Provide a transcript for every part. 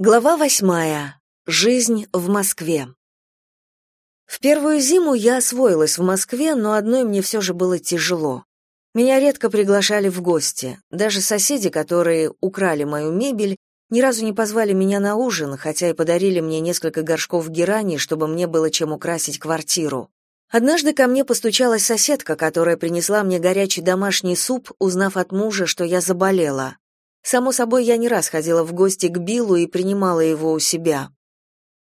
Глава восьмая. Жизнь в Москве. В первую зиму я освоилась в Москве, но одной мне все же было тяжело. Меня редко приглашали в гости. Даже соседи, которые украли мою мебель, ни разу не позвали меня на ужин, хотя и подарили мне несколько горшков герани, чтобы мне было чем украсить квартиру. Однажды ко мне постучалась соседка, которая принесла мне горячий домашний суп, узнав от мужа, что я заболела. Само собой, я не раз ходила в гости к Биллу и принимала его у себя.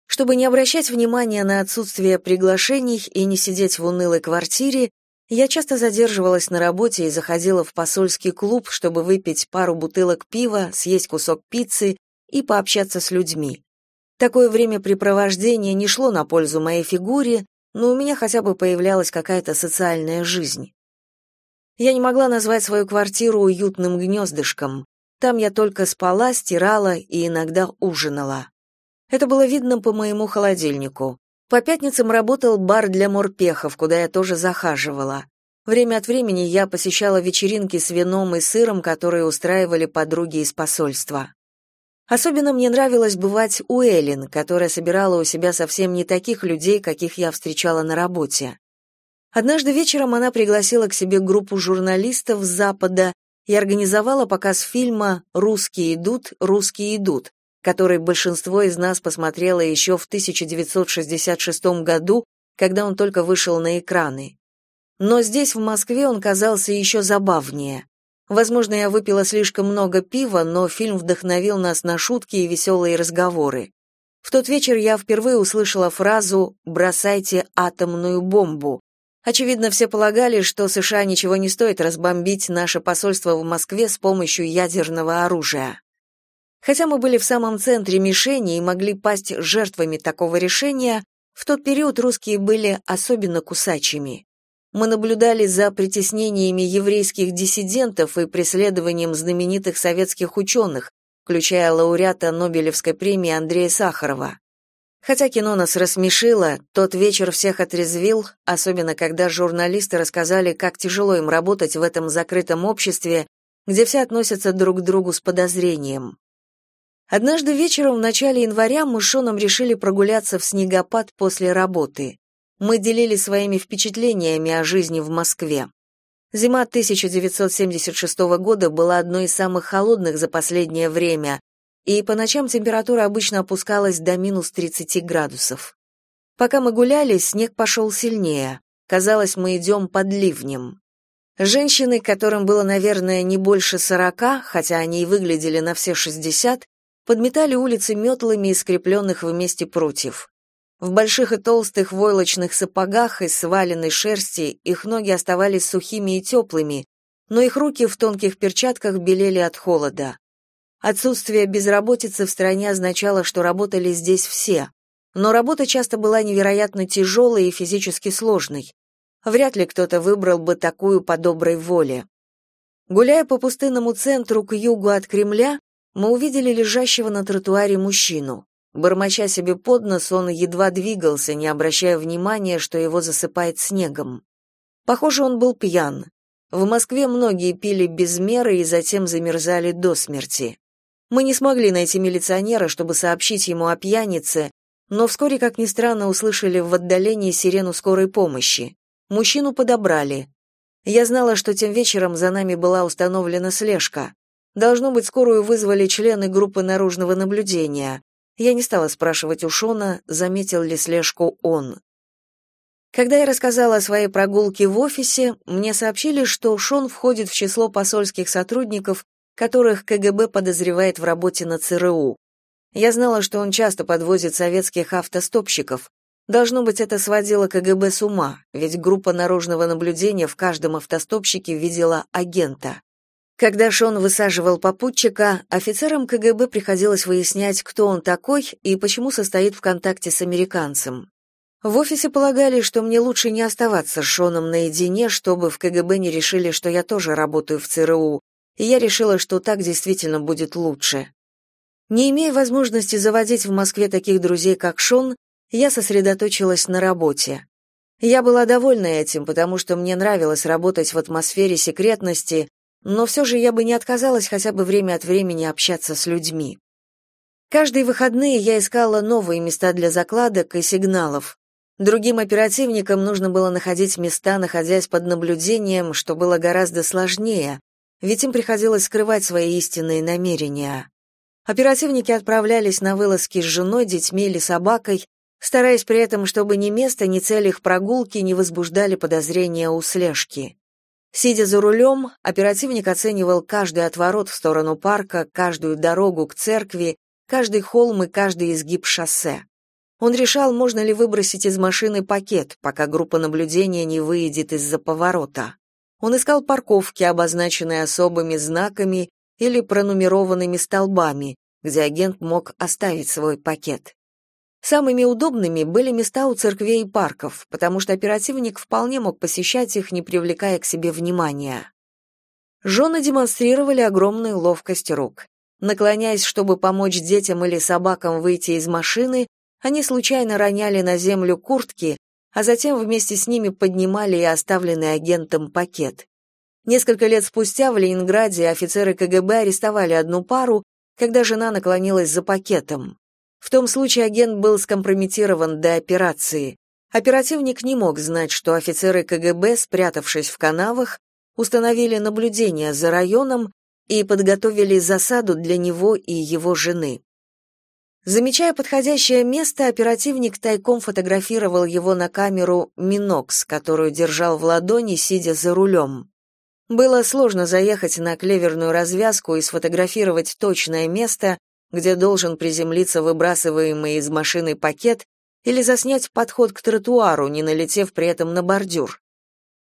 Чтобы не обращать внимания на отсутствие приглашений и не сидеть в унылой квартире, я часто задерживалась на работе и заходила в посольский клуб, чтобы выпить пару бутылок пива, съесть кусок пиццы и пообщаться с людьми. Такое времяпрепровождение не шло на пользу моей фигуре, но у меня хотя бы появлялась какая-то социальная жизнь. Я не могла назвать свою квартиру уютным гнездышком. Там я только спала, стирала и иногда ужинала. Это было видно по моему холодильнику. По пятницам работал бар для морпехов, куда я тоже захаживала. Время от времени я посещала вечеринки с вином и сыром, которые устраивали подруги из посольства. Особенно мне нравилось бывать у Эллен, которая собирала у себя совсем не таких людей, каких я встречала на работе. Однажды вечером она пригласила к себе группу журналистов с Запада и организовала показ фильма «Русские идут, русские идут», который большинство из нас посмотрело еще в 1966 году, когда он только вышел на экраны. Но здесь, в Москве, он казался еще забавнее. Возможно, я выпила слишком много пива, но фильм вдохновил нас на шутки и веселые разговоры. В тот вечер я впервые услышала фразу «бросайте атомную бомбу», Очевидно, все полагали, что США ничего не стоит разбомбить наше посольство в Москве с помощью ядерного оружия. Хотя мы были в самом центре мишени и могли пасть жертвами такого решения, в тот период русские были особенно кусачими. Мы наблюдали за притеснениями еврейских диссидентов и преследованием знаменитых советских ученых, включая лауреата Нобелевской премии Андрея Сахарова. Хотя кино нас рассмешило, тот вечер всех отрезвил, особенно когда журналисты рассказали, как тяжело им работать в этом закрытом обществе, где все относятся друг к другу с подозрением. Однажды вечером в начале января мы с Шоном решили прогуляться в снегопад после работы. Мы делились своими впечатлениями о жизни в Москве. Зима 1976 года была одной из самых холодных за последнее время, и по ночам температура обычно опускалась до минус 30 градусов. Пока мы гуляли, снег пошел сильнее. Казалось, мы идем под ливнем. Женщины, которым было, наверное, не больше сорока, хотя они и выглядели на все шестьдесят, подметали улицы метлами из скрепленных вместе прутьев. В больших и толстых войлочных сапогах из сваленной шерсти их ноги оставались сухими и теплыми, но их руки в тонких перчатках белели от холода. Отсутствие безработицы в стране означало, что работали здесь все. Но работа часто была невероятно тяжелой и физически сложной. Вряд ли кто-то выбрал бы такую по доброй воле. Гуляя по пустынному центру к югу от Кремля, мы увидели лежащего на тротуаре мужчину. Бормоча себе под нос, он едва двигался, не обращая внимания, что его засыпает снегом. Похоже, он был пьян. В Москве многие пили без меры и затем замерзали до смерти. Мы не смогли найти милиционера, чтобы сообщить ему о пьянице, но вскоре, как ни странно, услышали в отдалении сирену скорой помощи. Мужчину подобрали. Я знала, что тем вечером за нами была установлена слежка. Должно быть, скорую вызвали члены группы наружного наблюдения. Я не стала спрашивать у Шона, заметил ли слежку он. Когда я рассказала о своей прогулке в офисе, мне сообщили, что Шон входит в число посольских сотрудников, которых КГБ подозревает в работе на ЦРУ. Я знала, что он часто подвозит советских автостопщиков. Должно быть, это сводило КГБ с ума, ведь группа наружного наблюдения в каждом автостопщике видела агента. Когда Шон высаживал попутчика, офицерам КГБ приходилось выяснять, кто он такой и почему состоит в контакте с американцем. В офисе полагали, что мне лучше не оставаться с Шоном наедине, чтобы в КГБ не решили, что я тоже работаю в ЦРУ, и я решила, что так действительно будет лучше. Не имея возможности заводить в Москве таких друзей, как Шон, я сосредоточилась на работе. Я была довольна этим, потому что мне нравилось работать в атмосфере секретности, но все же я бы не отказалась хотя бы время от времени общаться с людьми. Каждые выходные я искала новые места для закладок и сигналов. Другим оперативникам нужно было находить места, находясь под наблюдением, что было гораздо сложнее, ведь им приходилось скрывать свои истинные намерения. Оперативники отправлялись на вылазки с женой, детьми или собакой, стараясь при этом, чтобы ни место, ни цель их прогулки не возбуждали подозрения у слежки. Сидя за рулем, оперативник оценивал каждый отворот в сторону парка, каждую дорогу к церкви, каждый холм и каждый изгиб шоссе. Он решал, можно ли выбросить из машины пакет, пока группа наблюдения не выйдет из-за поворота. Он искал парковки, обозначенные особыми знаками или пронумерованными столбами, где агент мог оставить свой пакет. Самыми удобными были места у церквей и парков, потому что оперативник вполне мог посещать их, не привлекая к себе внимания. Жены демонстрировали огромную ловкость рук. Наклоняясь, чтобы помочь детям или собакам выйти из машины, они случайно роняли на землю куртки, а затем вместе с ними поднимали и оставленный агентом пакет. Несколько лет спустя в Ленинграде офицеры КГБ арестовали одну пару, когда жена наклонилась за пакетом. В том случае агент был скомпрометирован до операции. Оперативник не мог знать, что офицеры КГБ, спрятавшись в канавах, установили наблюдение за районом и подготовили засаду для него и его жены. Замечая подходящее место, оперативник тайком фотографировал его на камеру «Минокс», которую держал в ладони, сидя за рулем. Было сложно заехать на клеверную развязку и сфотографировать точное место, где должен приземлиться выбрасываемый из машины пакет, или заснять подход к тротуару, не налетев при этом на бордюр.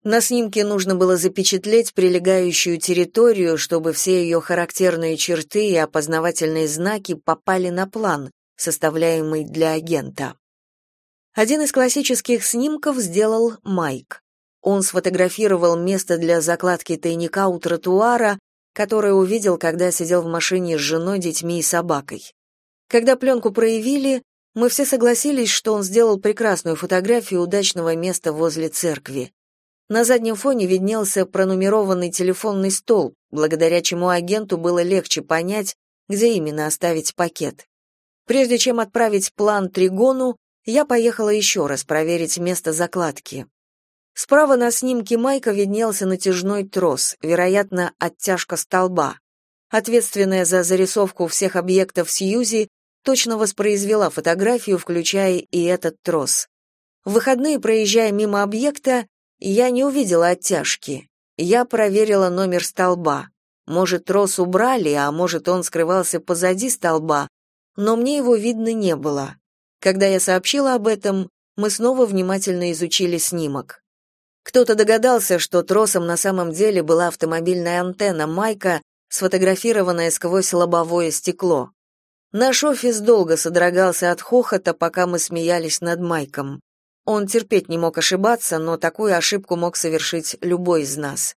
На снимке нужно было запечатлеть прилегающую территорию, чтобы все ее характерные черты и опознавательные знаки попали на план, составляемый для агента. Один из классических снимков сделал Майк. Он сфотографировал место для закладки тайника у тротуара, которое увидел, когда сидел в машине с женой, детьми и собакой. Когда пленку проявили, мы все согласились, что он сделал прекрасную фотографию удачного места возле церкви. На заднем фоне виднелся пронумерованный телефонный столб, благодаря чему агенту было легче понять, где именно оставить пакет. Прежде чем отправить план Тригону, я поехала еще раз проверить место закладки. Справа на снимке Майка виднелся натяжной трос, вероятно, оттяжка столба. Ответственная за зарисовку всех объектов Сьюзи точно воспроизвела фотографию, включая и этот трос. В выходные, проезжая мимо объекта, я не увидела оттяжки. Я проверила номер столба. Может, трос убрали, а может, он скрывался позади столба, но мне его видно не было. Когда я сообщила об этом, мы снова внимательно изучили снимок. Кто-то догадался, что тросом на самом деле была автомобильная антенна Майка, сфотографированная сквозь лобовое стекло. Наш офис долго содрогался от хохота, пока мы смеялись над Майком. Он терпеть не мог ошибаться, но такую ошибку мог совершить любой из нас.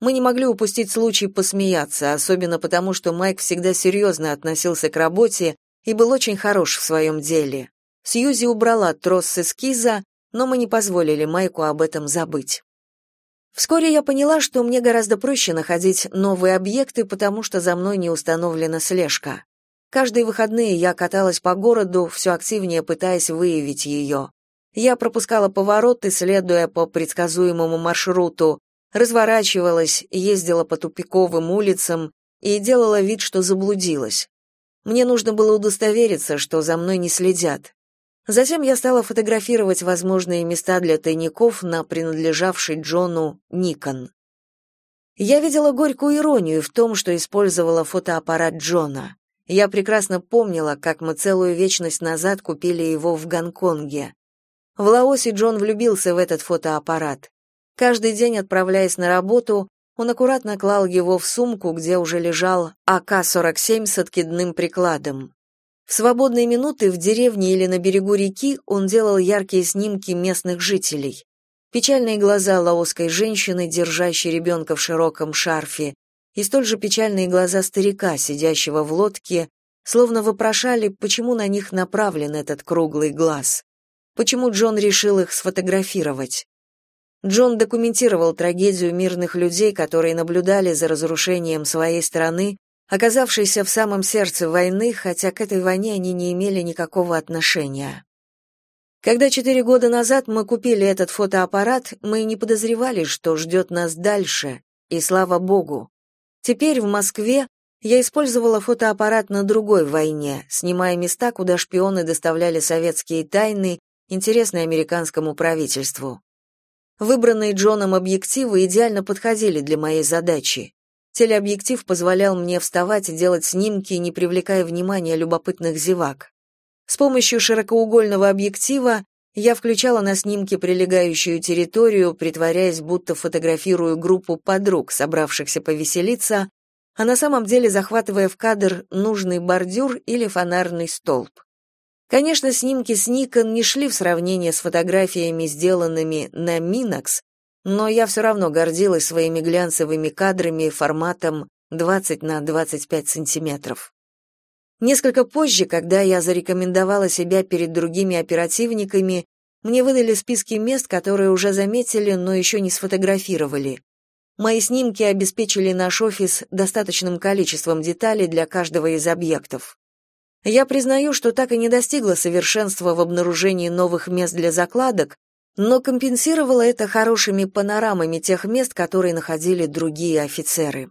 Мы не могли упустить случай посмеяться, особенно потому, что Майк всегда серьезно относился к работе и был очень хорош в своем деле. Сьюзи убрала трос с эскиза, но мы не позволили Майку об этом забыть. Вскоре я поняла, что мне гораздо проще находить новые объекты, потому что за мной не установлена слежка. Каждые выходные я каталась по городу, все активнее пытаясь выявить ее. Я пропускала повороты, следуя по предсказуемому маршруту, разворачивалась, ездила по тупиковым улицам и делала вид, что заблудилась. Мне нужно было удостовериться, что за мной не следят. Затем я стала фотографировать возможные места для тайников на принадлежавший Джону Никон. Я видела горькую иронию в том, что использовала фотоаппарат Джона. Я прекрасно помнила, как мы целую вечность назад купили его в Гонконге. В Лаосе Джон влюбился в этот фотоаппарат. Каждый день, отправляясь на работу, он аккуратно клал его в сумку, где уже лежал АК-47 с откидным прикладом. В свободные минуты в деревне или на берегу реки он делал яркие снимки местных жителей. Печальные глаза лаосской женщины, держащей ребенка в широком шарфе, и столь же печальные глаза старика, сидящего в лодке, словно вопрошали, почему на них направлен этот круглый глаз. Почему Джон решил их сфотографировать? Джон документировал трагедию мирных людей, которые наблюдали за разрушением своей страны оказавшийся в самом сердце войны, хотя к этой войне они не имели никакого отношения. Когда четыре года назад мы купили этот фотоаппарат, мы не подозревали, что ждет нас дальше, и слава богу. Теперь в Москве я использовала фотоаппарат на другой войне, снимая места, куда шпионы доставляли советские тайны, интересные американскому правительству. Выбранные Джоном объективы идеально подходили для моей задачи. Телеобъектив позволял мне вставать и делать снимки, не привлекая внимания любопытных зевак. С помощью широкоугольного объектива я включала на снимки прилегающую территорию, притворяясь, будто фотографирую группу подруг, собравшихся повеселиться, а на самом деле захватывая в кадр нужный бордюр или фонарный столб. Конечно, снимки с Nikon не шли в сравнение с фотографиями, сделанными на Minox, но я все равно гордилась своими глянцевыми кадрами форматом 20 на 25 сантиметров. Несколько позже, когда я зарекомендовала себя перед другими оперативниками, мне выдали списки мест, которые уже заметили, но еще не сфотографировали. Мои снимки обеспечили наш офис достаточным количеством деталей для каждого из объектов. Я признаю, что так и не достигла совершенства в обнаружении новых мест для закладок, но компенсировала это хорошими панорамами тех мест, которые находили другие офицеры.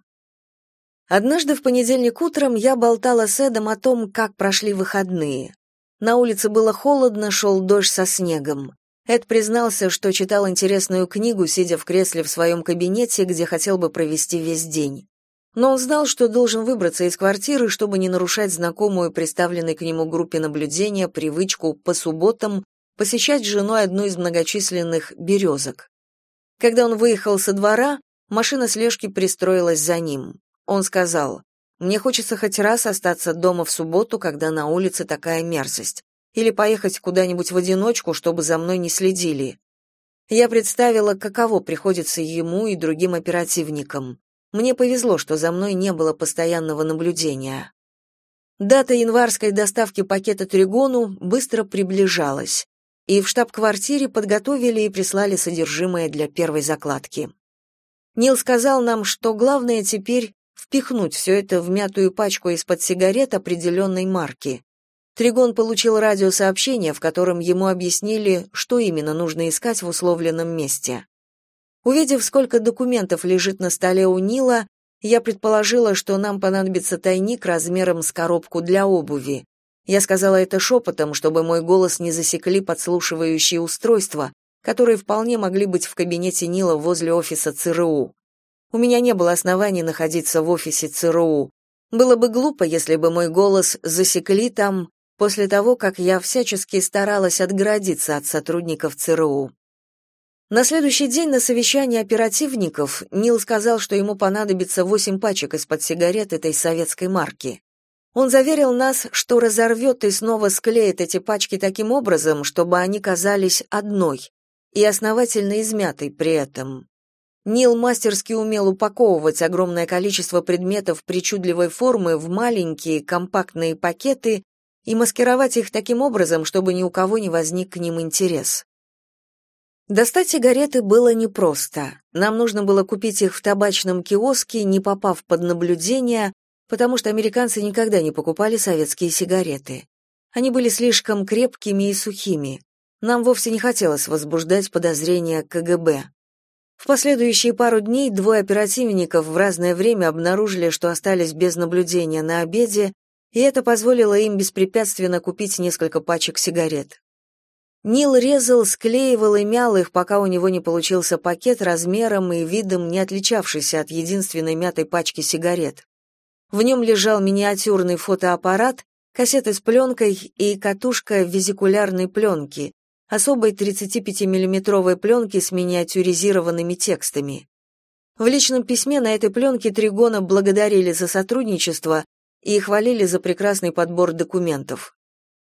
Однажды в понедельник утром я болтала с Эдом о том, как прошли выходные. На улице было холодно, шел дождь со снегом. Эд признался, что читал интересную книгу, сидя в кресле в своем кабинете, где хотел бы провести весь день. Но он знал, что должен выбраться из квартиры, чтобы не нарушать знакомую представленной к нему группе наблюдения привычку по субботам посещать с женой одну из многочисленных березок. Когда он выехал со двора, машина слежки пристроилась за ним. Он сказал, «Мне хочется хоть раз остаться дома в субботу, когда на улице такая мерзость, или поехать куда-нибудь в одиночку, чтобы за мной не следили». Я представила, каково приходится ему и другим оперативникам. Мне повезло, что за мной не было постоянного наблюдения. Дата январской доставки пакета Тригону быстро приближалась, и в штаб-квартире подготовили и прислали содержимое для первой закладки. Нил сказал нам, что главное теперь впихнуть все это в мятую пачку из-под сигарет определенной марки. Тригон получил радиосообщение, в котором ему объяснили, что именно нужно искать в условленном месте. Увидев, сколько документов лежит на столе у Нила, я предположила, что нам понадобится тайник размером с коробку для обуви. Я сказала это шепотом, чтобы мой голос не засекли подслушивающие устройства, которые вполне могли быть в кабинете Нила возле офиса ЦРУ. У меня не было оснований находиться в офисе ЦРУ. Было бы глупо, если бы мой голос засекли там после того, как я всячески старалась отгородиться от сотрудников ЦРУ. На следующий день на совещании оперативников Нил сказал, что ему понадобится восемь пачек из-под сигарет этой советской марки. Он заверил нас, что разорвет и снова склеит эти пачки таким образом, чтобы они казались одной и основательно измятой при этом. Нил мастерски умел упаковывать огромное количество предметов причудливой формы в маленькие компактные пакеты и маскировать их таким образом, чтобы ни у кого не возник к ним интерес. Достать сигареты было непросто. Нам нужно было купить их в табачном киоске, не попав под наблюдение, потому что американцы никогда не покупали советские сигареты. Они были слишком крепкими и сухими. Нам вовсе не хотелось возбуждать подозрения КГБ. В последующие пару дней двое оперативников в разное время обнаружили, что остались без наблюдения на обеде, и это позволило им беспрепятственно купить несколько пачек сигарет. Нил резал, склеивал и мял их, пока у него не получился пакет размером и видом, не отличавшийся от единственной мятой пачки сигарет. В нем лежал миниатюрный фотоаппарат, кассеты с пленкой и катушка визикулярной пленки, особой 35-миллиметровой пленки с миниатюризированными текстами. В личном письме на этой пленке Тригона благодарили за сотрудничество и хвалили за прекрасный подбор документов.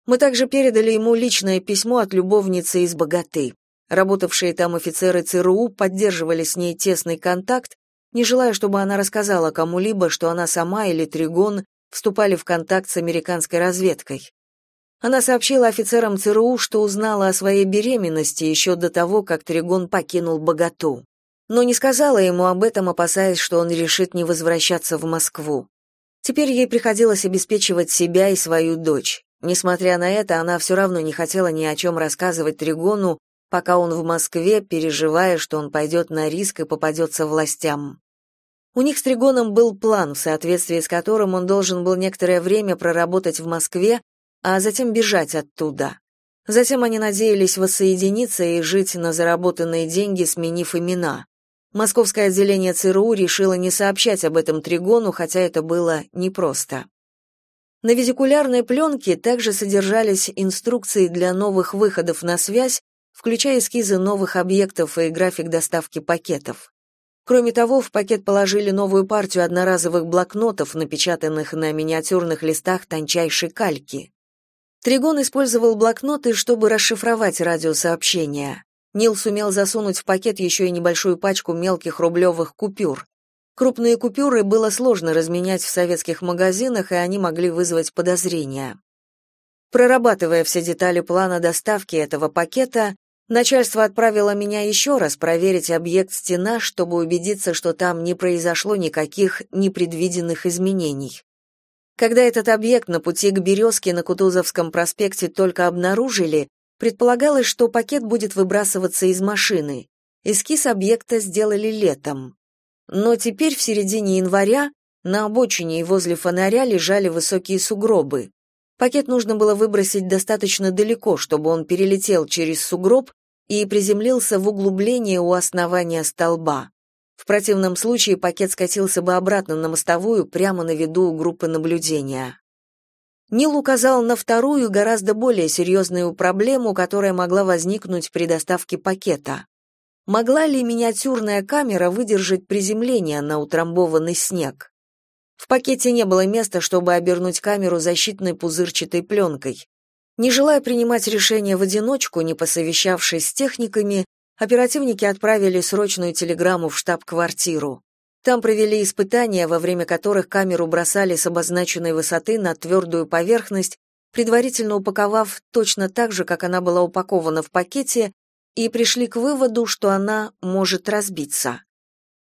Мы также передали ему личное письмо от любовницы из Богаты. Работавшие там офицеры ЦРУ поддерживали с ней тесный контакт, не желая, чтобы она рассказала кому-либо, что она сама или Тригон вступали в контакт с американской разведкой. Она сообщила офицерам ЦРУ, что узнала о своей беременности еще до того, как Тригон покинул Богату. Но не сказала ему об этом, опасаясь, что он решит не возвращаться в Москву. Теперь ей приходилось обеспечивать себя и свою дочь. Несмотря на это, она все равно не хотела ни о чем рассказывать Тригону, пока он в Москве, переживая, что он пойдет на риск и попадется властям. У них с Тригоном был план, в соответствии с которым он должен был некоторое время проработать в Москве, а затем бежать оттуда. Затем они надеялись воссоединиться и жить на заработанные деньги, сменив имена. Московское отделение ЦРУ решило не сообщать об этом Тригону, хотя это было непросто. На визикулярной пленке также содержались инструкции для новых выходов на связь, включая эскизы новых объектов и график доставки пакетов. Кроме того, в пакет положили новую партию одноразовых блокнотов, напечатанных на миниатюрных листах тончайшей кальки. Тригон использовал блокноты, чтобы расшифровать радиосообщения. Нил сумел засунуть в пакет еще и небольшую пачку мелких рублевых купюр. Крупные купюры было сложно разменять в советских магазинах, и они могли вызвать подозрения. Прорабатывая все детали плана доставки этого пакета, начальство отправило меня еще раз проверить объект стена, чтобы убедиться, что там не произошло никаких непредвиденных изменений. Когда этот объект на пути к «Березке» на Кутузовском проспекте только обнаружили, предполагалось, что пакет будет выбрасываться из машины. Эскиз объекта сделали летом. Но теперь в середине января на обочине и возле фонаря лежали высокие сугробы. Пакет нужно было выбросить достаточно далеко, чтобы он перелетел через сугроб и приземлился в углубление у основания столба. В противном случае пакет скатился бы обратно на мостовую прямо на виду у группы наблюдения. Нил указал на вторую, гораздо более серьезную проблему, которая могла возникнуть при доставке пакета. Могла ли миниатюрная камера выдержать приземление на утрамбованный снег? В пакете не было места, чтобы обернуть камеру защитной пузырчатой пленкой. Не желая принимать решение в одиночку, не посовещавшись с техниками, оперативники отправили срочную телеграмму в штаб-квартиру. Там провели испытания, во время которых камеру бросали с обозначенной высоты на твердую поверхность, предварительно упаковав точно так же, как она была упакована в пакете, и пришли к выводу, что она может разбиться.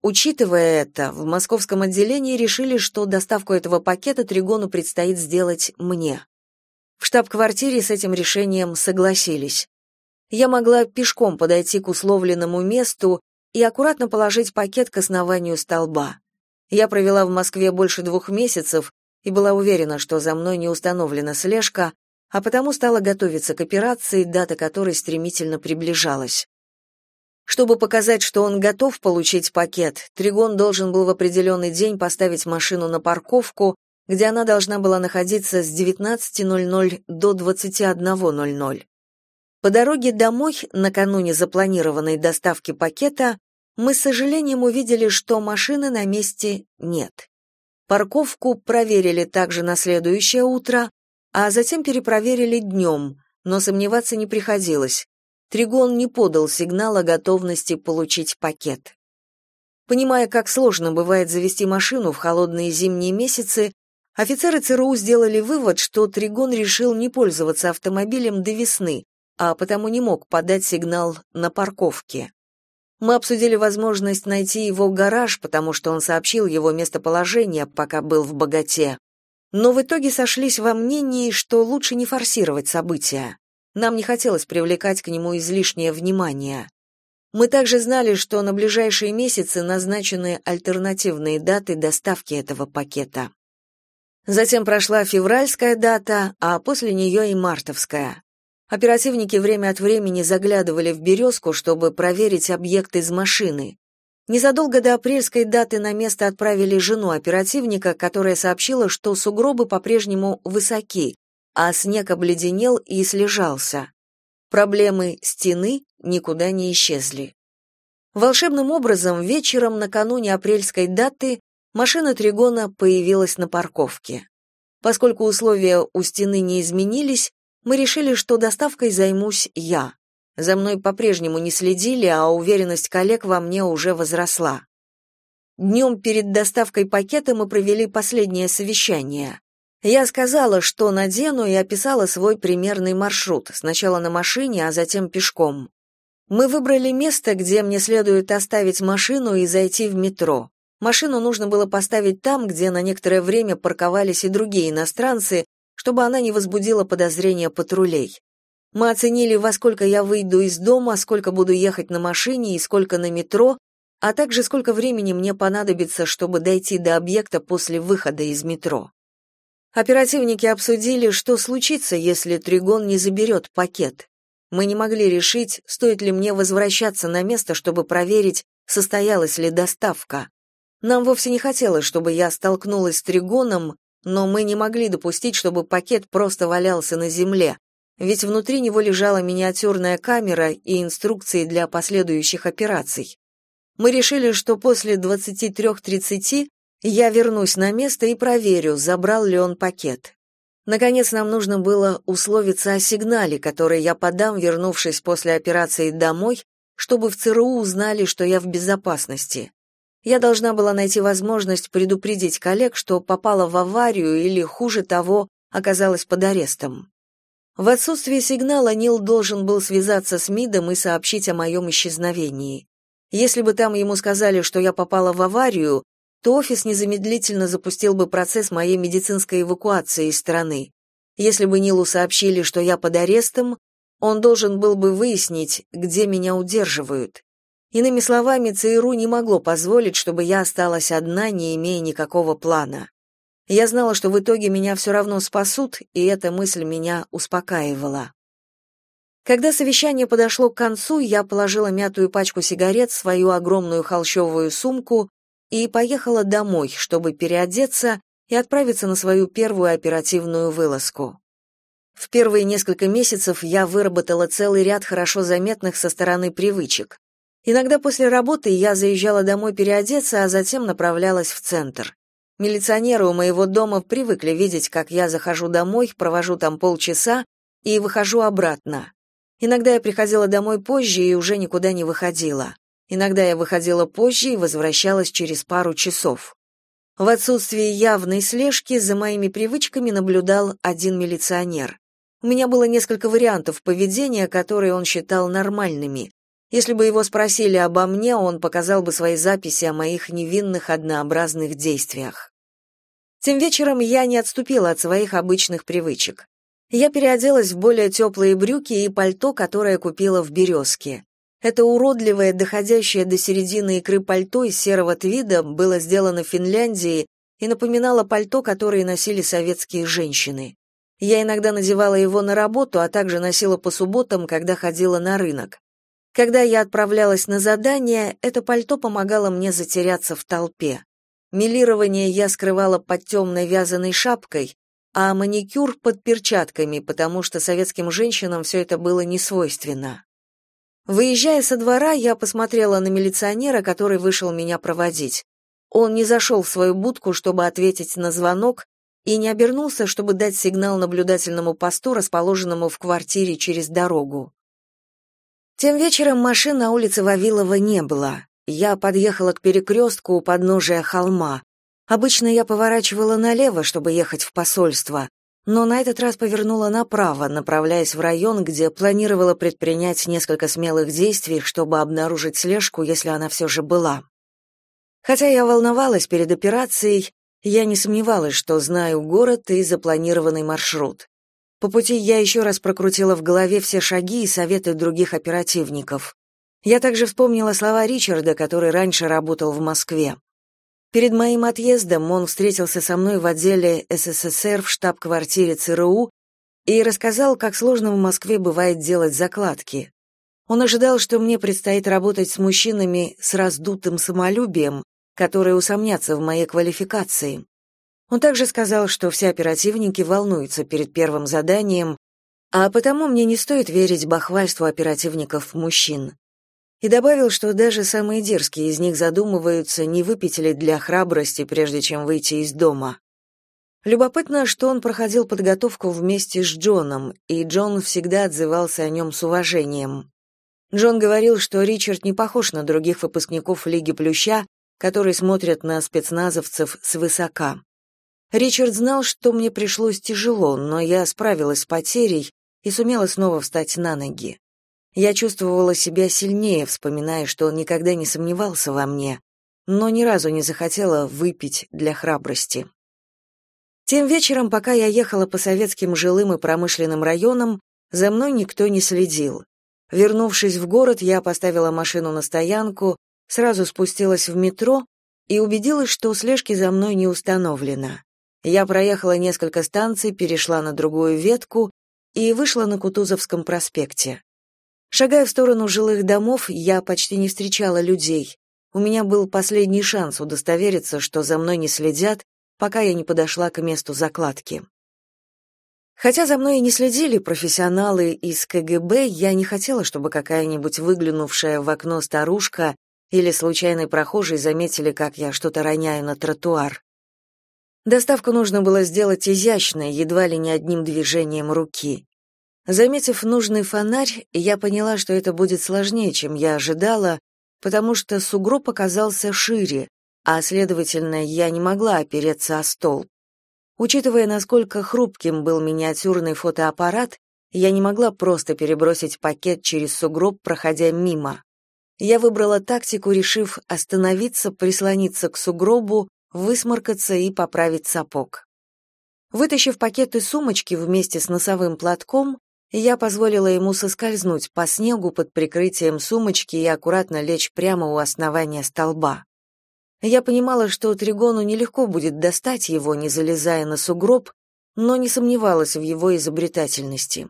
Учитывая это, в московском отделении решили, что доставку этого пакета Тригону предстоит сделать мне. В штаб-квартире с этим решением согласились. Я могла пешком подойти к условленному месту и аккуратно положить пакет к основанию столба. Я провела в Москве больше двух месяцев и была уверена, что за мной не установлена слежка, а потому стала готовиться к операции, дата которой стремительно приближалась. Чтобы показать, что он готов получить пакет, Тригон должен был в определенный день поставить машину на парковку, где она должна была находиться с 19.00 до 21.00. По дороге домой, накануне запланированной доставки пакета, мы с сожалением увидели, что машины на месте нет. Парковку проверили также на следующее утро, а затем перепроверили днем, но сомневаться не приходилось. Тригон не подал сигнал о готовности получить пакет. Понимая, как сложно бывает завести машину в холодные зимние месяцы, офицеры ЦРУ сделали вывод, что Тригон решил не пользоваться автомобилем до весны, а потому не мог подать сигнал на парковке. Мы обсудили возможность найти его гараж, потому что он сообщил его местоположение, пока был в богате но в итоге сошлись во мнении, что лучше не форсировать события. Нам не хотелось привлекать к нему излишнее внимание. Мы также знали, что на ближайшие месяцы назначены альтернативные даты доставки этого пакета. Затем прошла февральская дата, а после нее и мартовская. Оперативники время от времени заглядывали в «Березку», чтобы проверить объект из машины. Незадолго до апрельской даты на место отправили жену оперативника, которая сообщила, что сугробы по-прежнему высоки, а снег обледенел и слежался. Проблемы стены никуда не исчезли. Волшебным образом вечером накануне апрельской даты машина Тригона появилась на парковке. Поскольку условия у стены не изменились, мы решили, что доставкой займусь я. За мной по-прежнему не следили, а уверенность коллег во мне уже возросла. Днем перед доставкой пакета мы провели последнее совещание. Я сказала, что надену, и описала свой примерный маршрут, сначала на машине, а затем пешком. Мы выбрали место, где мне следует оставить машину и зайти в метро. Машину нужно было поставить там, где на некоторое время парковались и другие иностранцы, чтобы она не возбудила подозрения патрулей. Мы оценили, во сколько я выйду из дома, сколько буду ехать на машине и сколько на метро, а также сколько времени мне понадобится, чтобы дойти до объекта после выхода из метро. Оперативники обсудили, что случится, если Тригон не заберет пакет. Мы не могли решить, стоит ли мне возвращаться на место, чтобы проверить, состоялась ли доставка. Нам вовсе не хотелось, чтобы я столкнулась с Тригоном, но мы не могли допустить, чтобы пакет просто валялся на земле, ведь внутри него лежала миниатюрная камера и инструкции для последующих операций. Мы решили, что после 23.30 я вернусь на место и проверю, забрал ли он пакет. Наконец, нам нужно было условиться о сигнале, который я подам, вернувшись после операции домой, чтобы в ЦРУ узнали, что я в безопасности. Я должна была найти возможность предупредить коллег, что попала в аварию или, хуже того, оказалась под арестом. В отсутствие сигнала Нил должен был связаться с МИДом и сообщить о моем исчезновении. Если бы там ему сказали, что я попала в аварию, то офис незамедлительно запустил бы процесс моей медицинской эвакуации из страны. Если бы Нилу сообщили, что я под арестом, он должен был бы выяснить, где меня удерживают. Иными словами, ЦРУ не могло позволить, чтобы я осталась одна, не имея никакого плана. Я знала, что в итоге меня все равно спасут, и эта мысль меня успокаивала. Когда совещание подошло к концу, я положила мятую пачку сигарет в свою огромную холщовую сумку и поехала домой, чтобы переодеться и отправиться на свою первую оперативную вылазку. В первые несколько месяцев я выработала целый ряд хорошо заметных со стороны привычек. Иногда после работы я заезжала домой переодеться, а затем направлялась в центр. Милиционеры у моего дома привыкли видеть, как я захожу домой, провожу там полчаса и выхожу обратно. Иногда я приходила домой позже и уже никуда не выходила. Иногда я выходила позже и возвращалась через пару часов. В отсутствие явной слежки за моими привычками наблюдал один милиционер. У меня было несколько вариантов поведения, которые он считал нормальными. Если бы его спросили обо мне, он показал бы свои записи о моих невинных однообразных действиях. Тем вечером я не отступила от своих обычных привычек. Я переоделась в более теплые брюки и пальто, которое купила в «Березке». Это уродливое, доходящее до середины икры пальто из серого твида было сделано в Финляндии и напоминало пальто, которое носили советские женщины. Я иногда надевала его на работу, а также носила по субботам, когда ходила на рынок. Когда я отправлялась на задание, это пальто помогало мне затеряться в толпе. Милирование я скрывала под темной вязаной шапкой, а маникюр под перчатками, потому что советским женщинам все это было не свойственно. Выезжая со двора, я посмотрела на милиционера, который вышел меня проводить. Он не зашел в свою будку, чтобы ответить на звонок, и не обернулся, чтобы дать сигнал наблюдательному посту, расположенному в квартире через дорогу. Тем вечером машин на улице Вавилова не было. Я подъехала к перекрестку у подножия холма. Обычно я поворачивала налево, чтобы ехать в посольство, но на этот раз повернула направо, направляясь в район, где планировала предпринять несколько смелых действий, чтобы обнаружить слежку, если она все же была. Хотя я волновалась перед операцией, я не сомневалась, что знаю город и запланированный маршрут. По пути я еще раз прокрутила в голове все шаги и советы других оперативников. Я также вспомнила слова Ричарда, который раньше работал в Москве. Перед моим отъездом он встретился со мной в отделе СССР в штаб-квартире ЦРУ и рассказал, как сложно в Москве бывает делать закладки. Он ожидал, что мне предстоит работать с мужчинами с раздутым самолюбием, которые усомнятся в моей квалификации. Он также сказал, что все оперативники волнуются перед первым заданием, а потому мне не стоит верить бахвальству оперативников-мужчин. И добавил, что даже самые дерзкие из них задумываются, не выпить ли для храбрости, прежде чем выйти из дома. Любопытно, что он проходил подготовку вместе с Джоном, и Джон всегда отзывался о нем с уважением. Джон говорил, что Ричард не похож на других выпускников Лиги Плюща, которые смотрят на спецназовцев свысока. Ричард знал, что мне пришлось тяжело, но я справилась с потерей и сумела снова встать на ноги. Я чувствовала себя сильнее, вспоминая, что он никогда не сомневался во мне. но ни разу не захотела выпить для храбрости. Тем вечером, пока я ехала по советским жилым и промышленным районам, за мной никто не следил. Вернувшись в город, я поставила машину на стоянку, сразу спустилась в метро и убедилась, что слежки за мной не установлено. Я проехала несколько станций, перешла на другую ветку и вышла на Кутузовском проспекте. Шагая в сторону жилых домов, я почти не встречала людей. У меня был последний шанс удостовериться, что за мной не следят, пока я не подошла к месту закладки. Хотя за мной и не следили профессионалы из КГБ, я не хотела, чтобы какая-нибудь выглянувшая в окно старушка или случайный прохожий заметили, как я что-то роняю на тротуар. Доставку нужно было сделать изящно, едва ли не одним движением руки. Заметив нужный фонарь, я поняла, что это будет сложнее, чем я ожидала, потому что сугроб оказался шире, а, следовательно, я не могла опереться о стол. Учитывая, насколько хрупким был миниатюрный фотоаппарат, я не могла просто перебросить пакет через сугроб, проходя мимо. Я выбрала тактику, решив остановиться, прислониться к сугробу, высморкаться и поправить сапог. Вытащив пакет из сумочки вместе с носовым платком, я позволила ему соскользнуть по снегу под прикрытием сумочки и аккуратно лечь прямо у основания столба. Я понимала, что Тригону нелегко будет достать его, не залезая на сугроб, но не сомневалась в его изобретательности.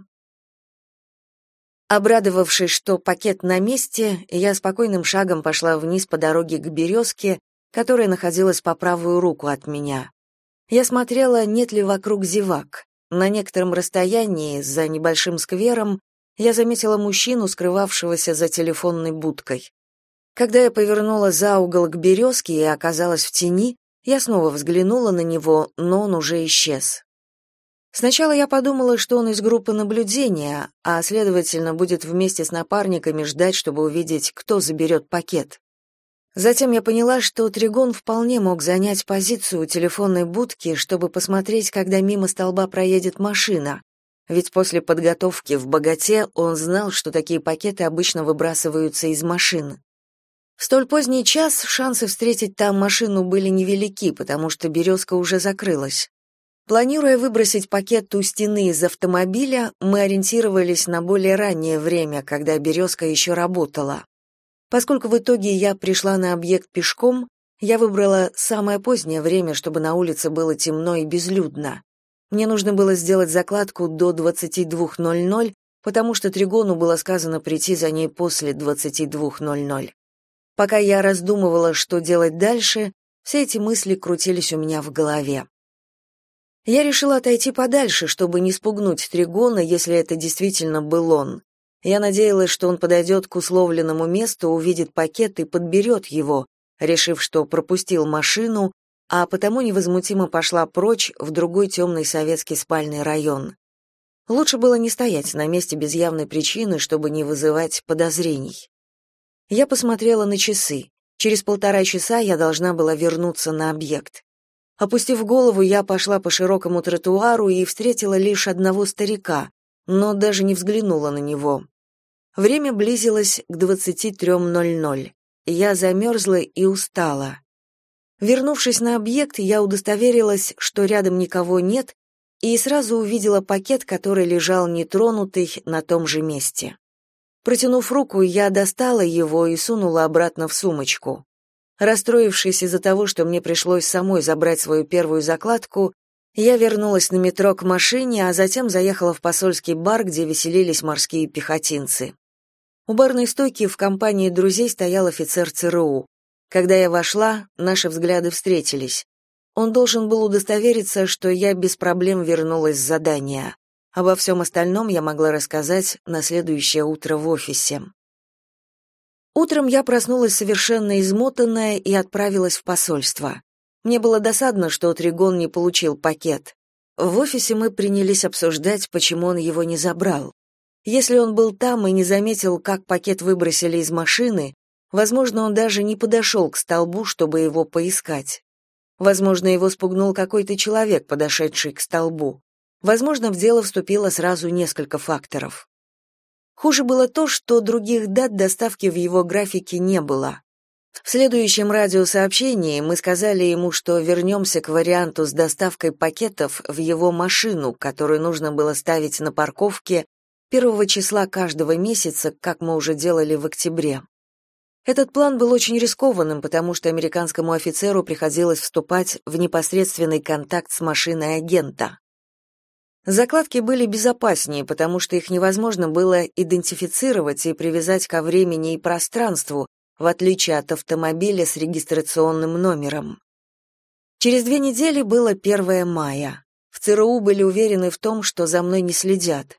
Обрадовавшись, что пакет на месте, я спокойным шагом пошла вниз по дороге к березке, которая находилась по правую руку от меня. Я смотрела, нет ли вокруг зевак. На некотором расстоянии, за небольшим сквером, я заметила мужчину, скрывавшегося за телефонной будкой. Когда я повернула за угол к березке и оказалась в тени, я снова взглянула на него, но он уже исчез. Сначала я подумала, что он из группы наблюдения, а, следовательно, будет вместе с напарниками ждать, чтобы увидеть, кто заберет пакет. Затем я поняла, что Тригон вполне мог занять позицию у телефонной будки, чтобы посмотреть, когда мимо столба проедет машина, ведь после подготовки в «Богате» он знал, что такие пакеты обычно выбрасываются из машин. В столь поздний час шансы встретить там машину были невелики, потому что березка уже закрылась. Планируя выбросить пакет у стены из автомобиля, мы ориентировались на более раннее время, когда березка еще работала. Поскольку в итоге я пришла на объект пешком, я выбрала самое позднее время, чтобы на улице было темно и безлюдно. Мне нужно было сделать закладку до 22.00, потому что Тригону было сказано прийти за ней после 22.00. Пока я раздумывала, что делать дальше, все эти мысли крутились у меня в голове. Я решила отойти подальше, чтобы не спугнуть Тригона, если это действительно был он. Я надеялась, что он подойдет к условленному месту, увидит пакет и подберет его, решив, что пропустил машину, а потому невозмутимо пошла прочь в другой темный советский спальный район. Лучше было не стоять на месте без явной причины, чтобы не вызывать подозрений. Я посмотрела на часы. Через полтора часа я должна была вернуться на объект. Опустив голову, я пошла по широкому тротуару и встретила лишь одного старика, но даже не взглянула на него. Время близилось к 23.00. Я замерзла и устала. Вернувшись на объект, я удостоверилась, что рядом никого нет, и сразу увидела пакет, который лежал нетронутый на том же месте. Протянув руку, я достала его и сунула обратно в сумочку. Расстроившись из-за того, что мне пришлось самой забрать свою первую закладку, я вернулась на метро к машине, а затем заехала в посольский бар, где веселились морские пехотинцы. У барной стойки в компании друзей стоял офицер ЦРУ. Когда я вошла, наши взгляды встретились. Он должен был удостовериться, что я без проблем вернулась с задания. Обо всем остальном я могла рассказать на следующее утро в офисе. Утром я проснулась совершенно измотанная и отправилась в посольство. Мне было досадно, что Тригон не получил пакет. В офисе мы принялись обсуждать, почему он его не забрал. Если он был там и не заметил, как пакет выбросили из машины, возможно, он даже не подошел к столбу, чтобы его поискать. Возможно, его спугнул какой-то человек, подошедший к столбу. Возможно, в дело вступило сразу несколько факторов. Хуже было то, что других дат доставки в его графике не было. В следующем радиосообщении мы сказали ему, что вернемся к варианту с доставкой пакетов в его машину, которую нужно было ставить на парковке первого числа каждого месяца, как мы уже делали в октябре. Этот план был очень рискованным, потому что американскому офицеру приходилось вступать в непосредственный контакт с машиной агента. Закладки были безопаснее, потому что их невозможно было идентифицировать и привязать ко времени и пространству, в отличие от автомобиля с регистрационным номером. Через две недели было 1 мая. В ЦРУ были уверены в том, что за мной не следят.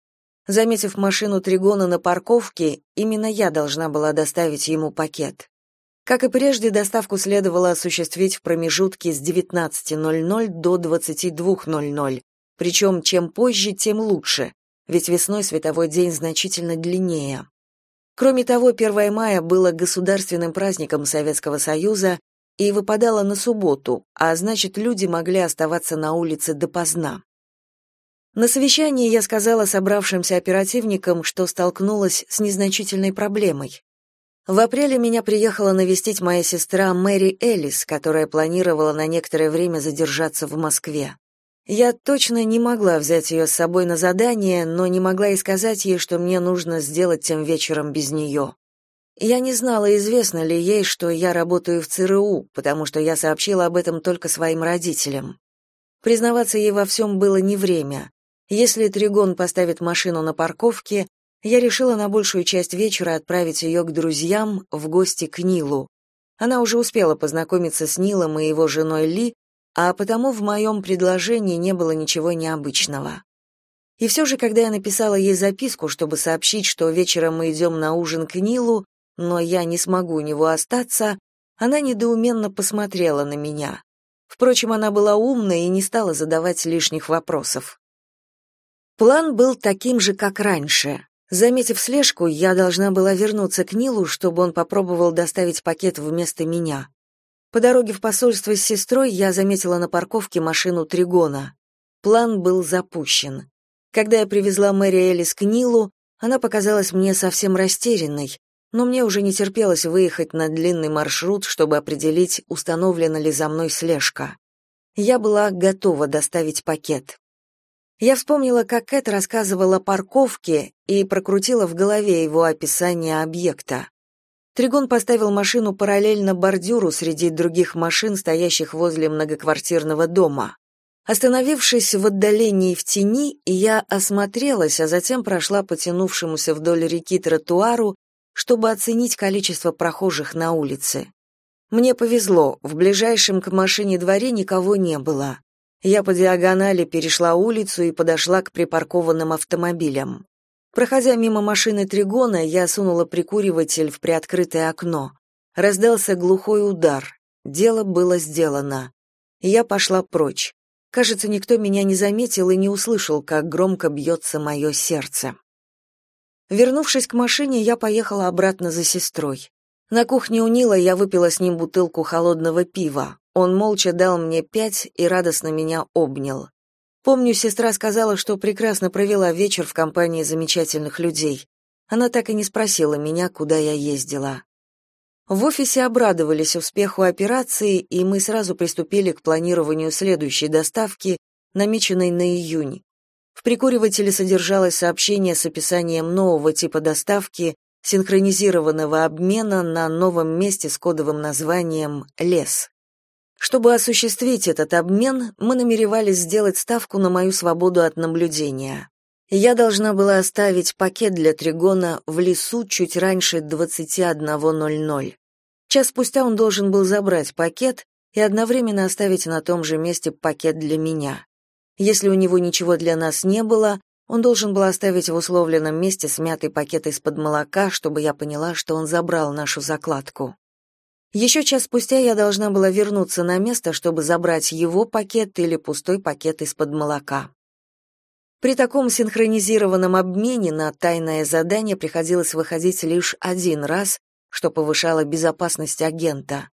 Заметив машину Тригона на парковке, именно я должна была доставить ему пакет. Как и прежде, доставку следовало осуществить в промежутке с 19.00 до 22.00, причем чем позже, тем лучше, ведь весной световой день значительно длиннее. Кроме того, 1 мая было государственным праздником Советского Союза и выпадало на субботу, а значит, люди могли оставаться на улице допоздна. На совещании я сказала собравшимся оперативникам, что столкнулась с незначительной проблемой. В апреле меня приехала навестить моя сестра Мэри Элис, которая планировала на некоторое время задержаться в Москве. Я точно не могла взять ее с собой на задание, но не могла и сказать ей, что мне нужно сделать тем вечером без нее. Я не знала, известно ли ей, что я работаю в ЦРУ, потому что я сообщила об этом только своим родителям. Признаваться ей во всем было не время. Если Тригон поставит машину на парковке, я решила на большую часть вечера отправить ее к друзьям в гости к Нилу. Она уже успела познакомиться с Нилом и его женой Ли, а потому в моем предложении не было ничего необычного. И все же, когда я написала ей записку, чтобы сообщить, что вечером мы идем на ужин к Нилу, но я не смогу у него остаться, она недоуменно посмотрела на меня. Впрочем, она была умной и не стала задавать лишних вопросов. План был таким же, как раньше. Заметив слежку, я должна была вернуться к Нилу, чтобы он попробовал доставить пакет вместо меня. По дороге в посольство с сестрой я заметила на парковке машину Тригона. План был запущен. Когда я привезла Мэри Элис к Нилу, она показалась мне совсем растерянной, но мне уже не терпелось выехать на длинный маршрут, чтобы определить, установлена ли за мной слежка. Я была готова доставить пакет. Я вспомнила, как Кэт рассказывала о парковке и прокрутила в голове его описание объекта. Тригон поставил машину параллельно бордюру среди других машин, стоящих возле многоквартирного дома. Остановившись в отдалении в тени, я осмотрелась, а затем прошла по тянувшемуся вдоль реки тротуару, чтобы оценить количество прохожих на улице. Мне повезло, в ближайшем к машине дворе никого не было. Я по диагонали перешла улицу и подошла к припаркованным автомобилям. Проходя мимо машины Тригона, я сунула прикуриватель в приоткрытое окно. Раздался глухой удар. Дело было сделано. Я пошла прочь. Кажется, никто меня не заметил и не услышал, как громко бьется мое сердце. Вернувшись к машине, я поехала обратно за сестрой. На кухне у Нила я выпила с ним бутылку холодного пива. Он молча дал мне пять и радостно меня обнял. Помню, сестра сказала, что прекрасно провела вечер в компании замечательных людей. Она так и не спросила меня, куда я ездила. В офисе обрадовались успеху операции, и мы сразу приступили к планированию следующей доставки, намеченной на июнь. В прикуривателе содержалось сообщение с описанием нового типа доставки, синхронизированного обмена на новом месте с кодовым названием «Лес». Чтобы осуществить этот обмен, мы намеревались сделать ставку на мою свободу от наблюдения. Я должна была оставить пакет для Тригона в лесу чуть раньше 21.00. Час спустя он должен был забрать пакет и одновременно оставить на том же месте пакет для меня. Если у него ничего для нас не было, он должен был оставить в условленном месте смятый пакет из-под молока, чтобы я поняла, что он забрал нашу закладку. Еще час спустя я должна была вернуться на место, чтобы забрать его пакет или пустой пакет из-под молока. При таком синхронизированном обмене на тайное задание приходилось выходить лишь один раз, что повышало безопасность агента.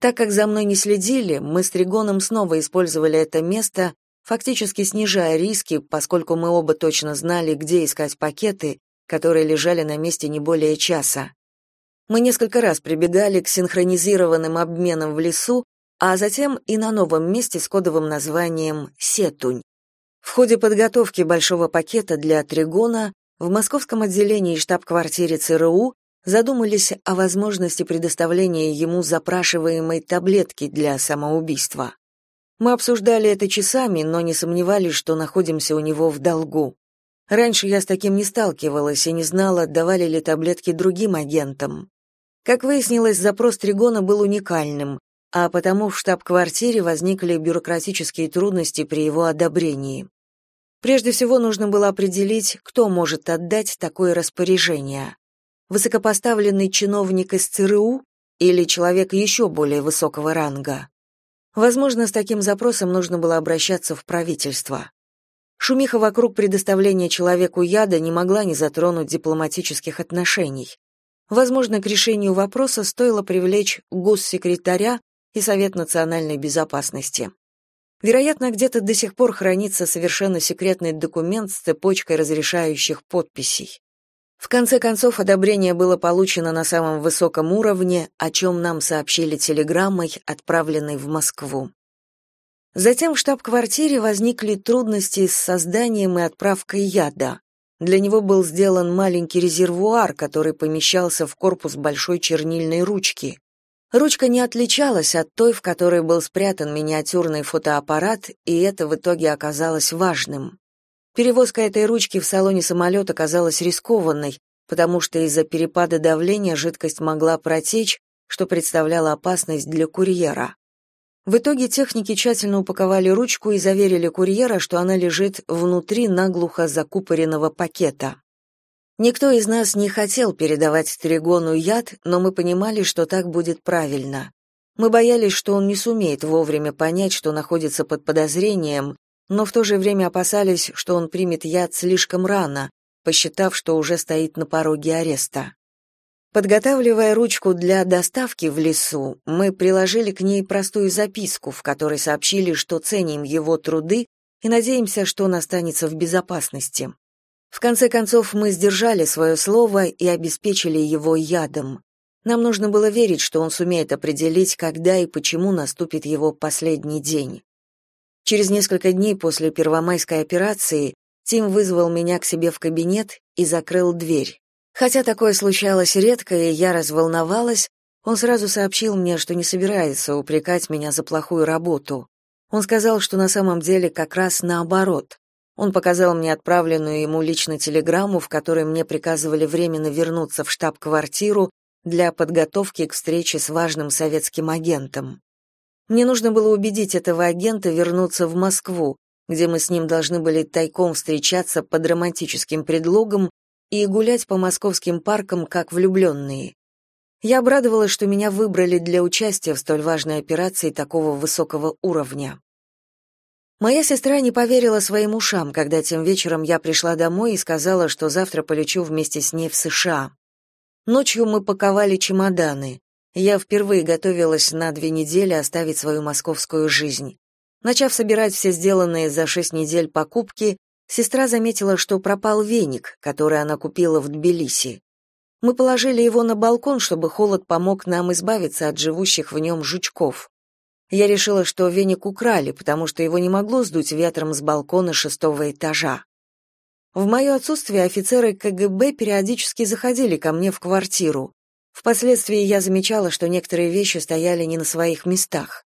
Так как за мной не следили, мы с Тригоном снова использовали это место, фактически снижая риски, поскольку мы оба точно знали, где искать пакеты, которые лежали на месте не более часа. Мы несколько раз прибегали к синхронизированным обменам в лесу, а затем и на новом месте с кодовым названием «Сетунь». В ходе подготовки большого пакета для Тригона в московском отделении штаб-квартире ЦРУ задумались о возможности предоставления ему запрашиваемой таблетки для самоубийства. Мы обсуждали это часами, но не сомневались, что находимся у него в долгу. Раньше я с таким не сталкивалась и не знала, давали ли таблетки другим агентам. Как выяснилось, запрос Тригона был уникальным, а потому в штаб-квартире возникли бюрократические трудности при его одобрении. Прежде всего нужно было определить, кто может отдать такое распоряжение. Высокопоставленный чиновник из ЦРУ или человек еще более высокого ранга. Возможно, с таким запросом нужно было обращаться в правительство. Шумиха вокруг предоставления человеку яда не могла не затронуть дипломатических отношений. Возможно, к решению вопроса стоило привлечь госсекретаря и Совет национальной безопасности. Вероятно, где-то до сих пор хранится совершенно секретный документ с цепочкой разрешающих подписей. В конце концов, одобрение было получено на самом высоком уровне, о чем нам сообщили телеграммой, отправленной в Москву. Затем в штаб-квартире возникли трудности с созданием и отправкой яда. Для него был сделан маленький резервуар, который помещался в корпус большой чернильной ручки. Ручка не отличалась от той, в которой был спрятан миниатюрный фотоаппарат, и это в итоге оказалось важным. Перевозка этой ручки в салоне самолета казалась рискованной, потому что из-за перепада давления жидкость могла протечь, что представляло опасность для курьера. В итоге техники тщательно упаковали ручку и заверили курьера, что она лежит внутри наглухо закупоренного пакета. Никто из нас не хотел передавать Тригону яд, но мы понимали, что так будет правильно. Мы боялись, что он не сумеет вовремя понять, что находится под подозрением, но в то же время опасались, что он примет яд слишком рано, посчитав, что уже стоит на пороге ареста. Подготавливая ручку для доставки в лесу, мы приложили к ней простую записку, в которой сообщили, что ценим его труды и надеемся, что он останется в безопасности. В конце концов, мы сдержали свое слово и обеспечили его ядом. Нам нужно было верить, что он сумеет определить, когда и почему наступит его последний день. Через несколько дней после первомайской операции Тим вызвал меня к себе в кабинет и закрыл дверь. Хотя такое случалось редко, и я разволновалась, он сразу сообщил мне, что не собирается упрекать меня за плохую работу. Он сказал, что на самом деле как раз наоборот. Он показал мне отправленную ему лично телеграмму, в которой мне приказывали временно вернуться в штаб-квартиру для подготовки к встрече с важным советским агентом. Мне нужно было убедить этого агента вернуться в Москву, где мы с ним должны были тайком встречаться под романтическим предлогом и гулять по московским паркам как влюбленные. Я обрадовалась, что меня выбрали для участия в столь важной операции такого высокого уровня. Моя сестра не поверила своим ушам, когда тем вечером я пришла домой и сказала, что завтра полечу вместе с ней в США. Ночью мы паковали чемоданы. Я впервые готовилась на две недели оставить свою московскую жизнь. Начав собирать все сделанные за шесть недель покупки, сестра заметила, что пропал веник, который она купила в Тбилиси. Мы положили его на балкон, чтобы холод помог нам избавиться от живущих в нем жучков. Я решила, что веник украли, потому что его не могло сдуть ветром с балкона шестого этажа. В мое отсутствие офицеры КГБ периодически заходили ко мне в квартиру. Впоследствии я замечала, что некоторые вещи стояли не на своих местах.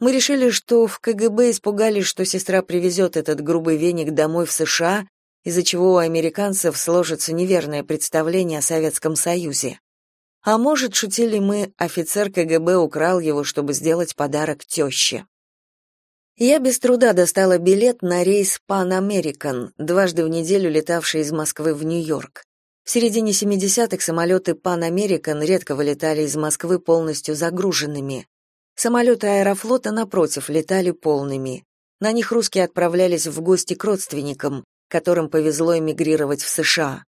Мы решили, что в КГБ испугались, что сестра привезет этот грубый веник домой в США, из-за чего у американцев сложится неверное представление о Советском Союзе. А может, шутили мы, офицер КГБ украл его, чтобы сделать подарок тёще. Я без труда достала билет на рейс Pan American, дважды в неделю летавший из Москвы в Нью-Йорк. В середине 70-х самолеты Pan American редко вылетали из Москвы полностью загруженными. Самолеты аэрофлота, напротив, летали полными. На них русские отправлялись в гости к родственникам, которым повезло эмигрировать в США.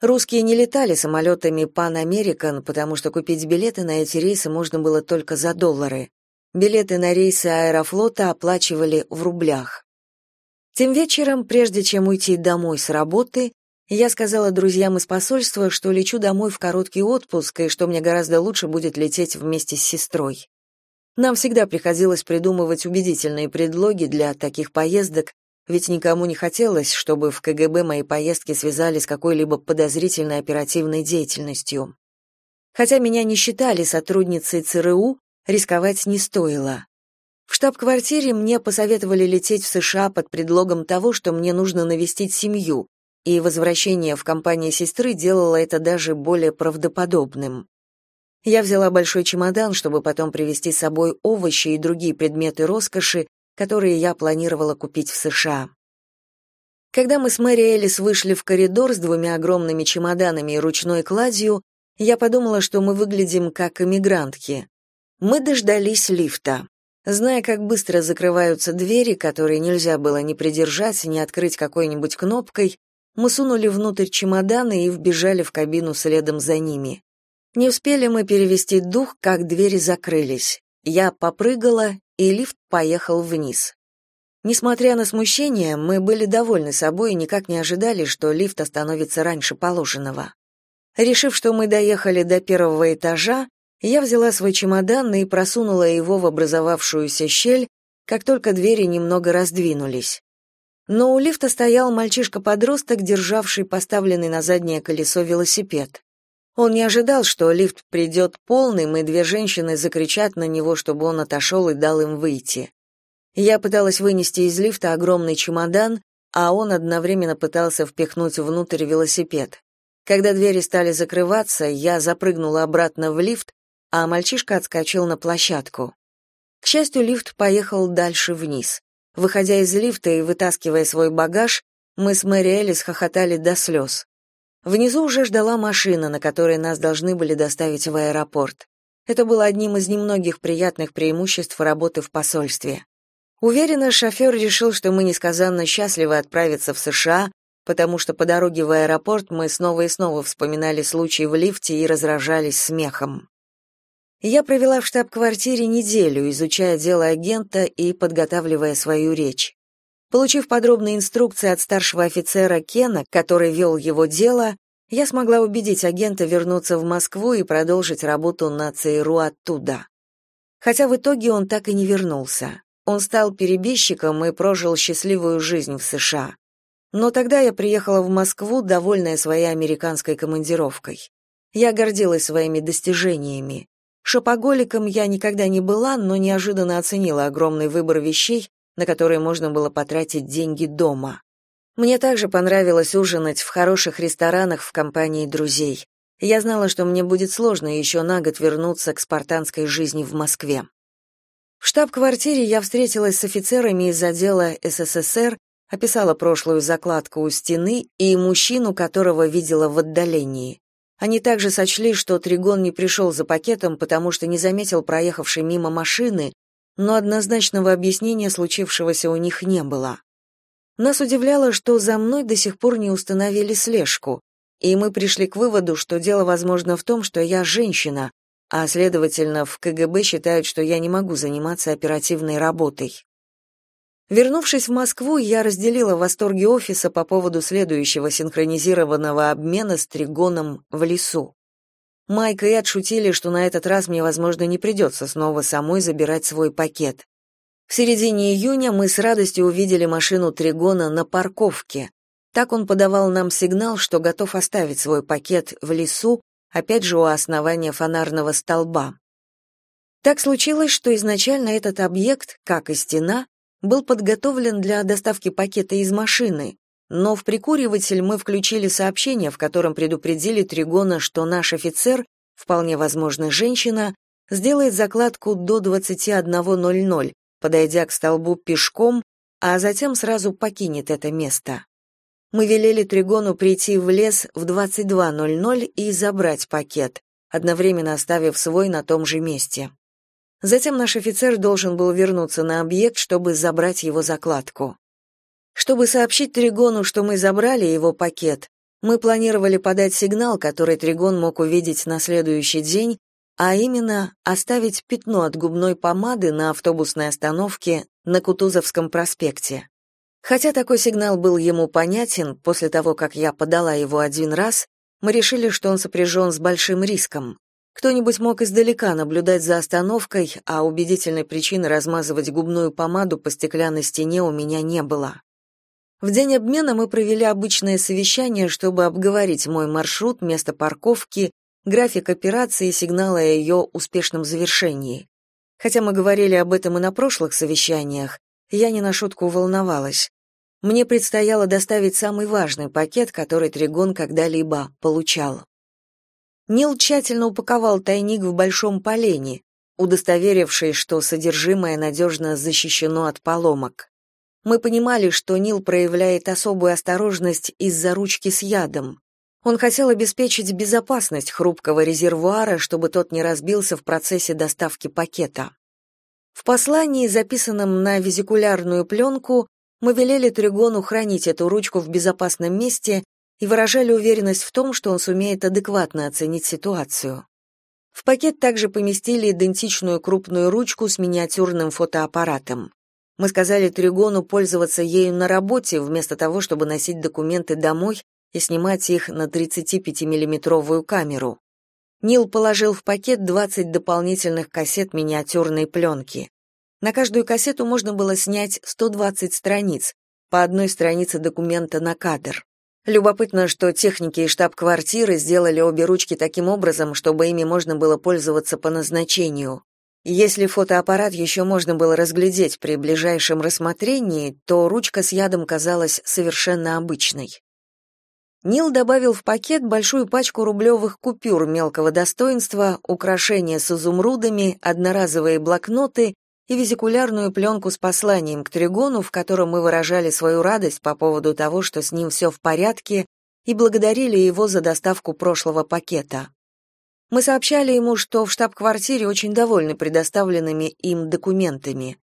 Русские не летали самолетами Pan American, потому что купить билеты на эти рейсы можно было только за доллары. Билеты на рейсы Аэрофлота оплачивали в рублях. Тем вечером, прежде чем уйти домой с работы, Я сказала друзьям из посольства, что лечу домой в короткий отпуск и что мне гораздо лучше будет лететь вместе с сестрой. Нам всегда приходилось придумывать убедительные предлоги для таких поездок, ведь никому не хотелось, чтобы в КГБ мои поездки связали с какой-либо подозрительной оперативной деятельностью. Хотя меня не считали сотрудницей ЦРУ, рисковать не стоило. В штаб-квартире мне посоветовали лететь в США под предлогом того, что мне нужно навестить семью, и возвращение в компанию сестры делало это даже более правдоподобным. Я взяла большой чемодан, чтобы потом привезти с собой овощи и другие предметы роскоши, которые я планировала купить в США. Когда мы с Мэри Элис вышли в коридор с двумя огромными чемоданами и ручной кладью, я подумала, что мы выглядим как эмигрантки. Мы дождались лифта. Зная, как быстро закрываются двери, которые нельзя было ни придержать, ни открыть какой-нибудь кнопкой, мы сунули внутрь чемоданы и вбежали в кабину следом за ними. Не успели мы перевести дух, как двери закрылись. Я попрыгала, и лифт поехал вниз. Несмотря на смущение, мы были довольны собой и никак не ожидали, что лифт остановится раньше положенного. Решив, что мы доехали до первого этажа, я взяла свой чемодан и просунула его в образовавшуюся щель, как только двери немного раздвинулись. Но у лифта стоял мальчишка-подросток, державший поставленный на заднее колесо велосипед. Он не ожидал, что лифт придет полным, и две женщины закричат на него, чтобы он отошел и дал им выйти. Я пыталась вынести из лифта огромный чемодан, а он одновременно пытался впихнуть внутрь велосипед. Когда двери стали закрываться, я запрыгнула обратно в лифт, а мальчишка отскочил на площадку. К счастью, лифт поехал дальше вниз. Выходя из лифта и вытаскивая свой багаж, мы с Мэри Элис хохотали до слез. Внизу уже ждала машина, на которой нас должны были доставить в аэропорт. Это было одним из немногих приятных преимуществ работы в посольстве. Уверена, шофер решил, что мы несказанно счастливы отправиться в США, потому что по дороге в аэропорт мы снова и снова вспоминали случай в лифте и разражались смехом. Я провела в штаб-квартире неделю, изучая дело агента и подготавливая свою речь. Получив подробные инструкции от старшего офицера Кена, который вел его дело, я смогла убедить агента вернуться в Москву и продолжить работу на ЦРУ оттуда. Хотя в итоге он так и не вернулся. Он стал перебежчиком и прожил счастливую жизнь в США. Но тогда я приехала в Москву, довольная своей американской командировкой. Я гордилась своими достижениями. Шопоголиком я никогда не была, но неожиданно оценила огромный выбор вещей, на которые можно было потратить деньги дома. Мне также понравилось ужинать в хороших ресторанах в компании друзей. Я знала, что мне будет сложно еще на год вернуться к спартанской жизни в Москве. В штаб-квартире я встретилась с офицерами из отдела СССР, описала прошлую закладку у стены и мужчину, которого видела в отдалении. Они также сочли, что Тригон не пришел за пакетом, потому что не заметил проехавшей мимо машины, но однозначного объяснения случившегося у них не было. Нас удивляло, что за мной до сих пор не установили слежку, и мы пришли к выводу, что дело, возможно, в том, что я женщина, а, следовательно, в КГБ считают, что я не могу заниматься оперативной работой. Вернувшись в Москву, я разделила восторги офиса по поводу следующего синхронизированного обмена с Тригоном в лесу. Майк и Эд шутили, что на этот раз мне, возможно, не придется снова самой забирать свой пакет. В середине июня мы с радостью увидели машину Тригона на парковке. Так он подавал нам сигнал, что готов оставить свой пакет в лесу, опять же у основания фонарного столба. Так случилось, что изначально этот объект, как и стена, был подготовлен для доставки пакета из машины, но в прикуриватель мы включили сообщение, в котором предупредили Тригона, что наш офицер, вполне возможно, женщина, сделает закладку до 21.00, подойдя к столбу пешком, а затем сразу покинет это место. Мы велели Тригону прийти в лес в 22.00 и забрать пакет, одновременно оставив свой на том же месте. Затем наш офицер должен был вернуться на объект, чтобы забрать его закладку. Чтобы сообщить Тригону, что мы забрали его пакет, мы планировали подать сигнал, который Тригон мог увидеть на следующий день, а именно оставить пятно от губной помады на автобусной остановке на Кутузовском проспекте. Хотя такой сигнал был ему понятен, после того, как я подала его один раз, мы решили, что он сопряжен с большим риском. Кто-нибудь мог издалека наблюдать за остановкой, а убедительной причины размазывать губную помаду по стеклянной стене у меня не было. В день обмена мы провели обычное совещание, чтобы обговорить мой маршрут, место парковки, график операции и сигналы о ее успешном завершении. Хотя мы говорили об этом и на прошлых совещаниях, я не на шутку волновалась. Мне предстояло доставить самый важный пакет, который Тригон когда-либо получал. Нил тщательно упаковал тайник в большом полене, удостоверившись, что содержимое надежно защищено от поломок. Мы понимали, что Нил проявляет особую осторожность из-за ручки с ядом. Он хотел обеспечить безопасность хрупкого резервуара, чтобы тот не разбился в процессе доставки пакета. В послании, записанном на визикулярную пленку, мы велели Тригону хранить эту ручку в безопасном месте и выражали уверенность в том, что он сумеет адекватно оценить ситуацию. В пакет также поместили идентичную крупную ручку с миниатюрным фотоаппаратом. Мы сказали Тригону пользоваться ею на работе, вместо того, чтобы носить документы домой и снимать их на 35-миллиметровую камеру. Нил положил в пакет 20 дополнительных кассет миниатюрной пленки. На каждую кассету можно было снять 120 страниц, по одной странице документа на кадр. Любопытно, что техники и штаб-квартиры сделали обе ручки таким образом, чтобы ими можно было пользоваться по назначению. Если фотоаппарат еще можно было разглядеть при ближайшем рассмотрении, то ручка с ядом казалась совершенно обычной. Нил добавил в пакет большую пачку рублевых купюр мелкого достоинства, украшения с изумрудами, одноразовые блокноты и визикулярную пленку с посланием к Тригону, в котором мы выражали свою радость по поводу того, что с ним все в порядке, и благодарили его за доставку прошлого пакета. Мы сообщали ему, что в штаб-квартире очень довольны предоставленными им документами.